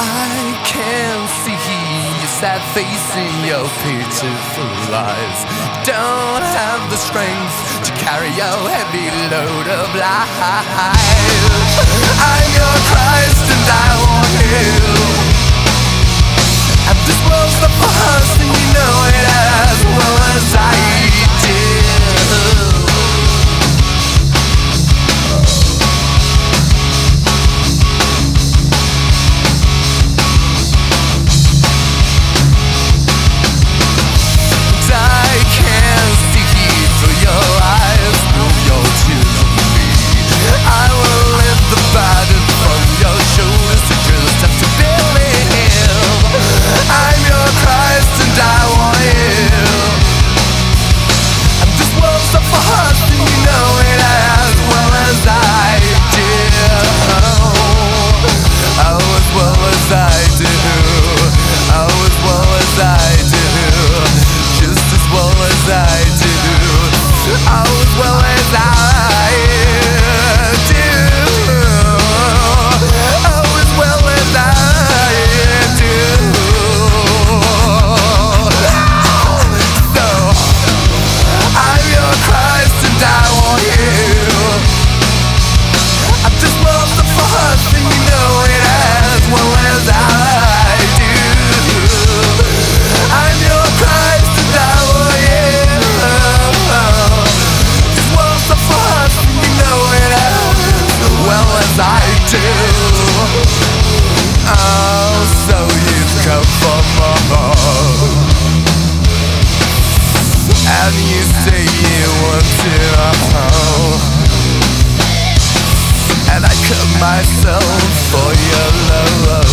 I can see your sad face in your pitiful eyes. Don't have the strength to carry your heavy load of lies. I'm your Christ and I will heal. Oh, as well as I for your love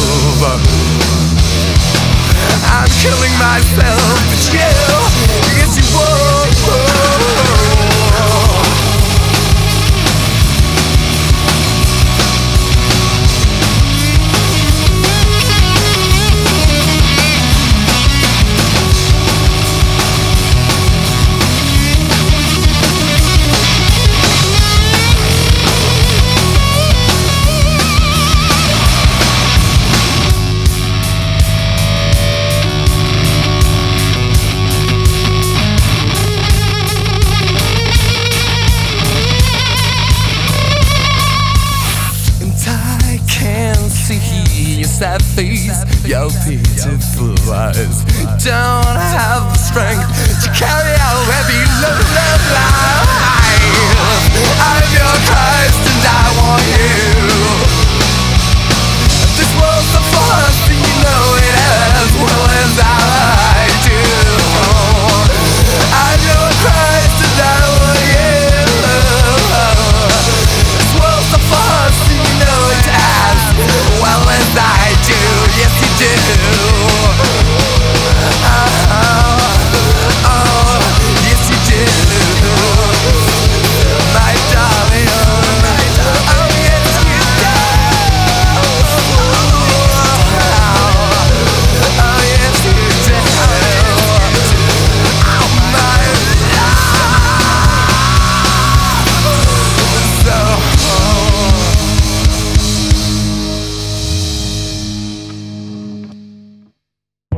I'm killing myself, Yeah. sad face, your pitiful eyes. Don't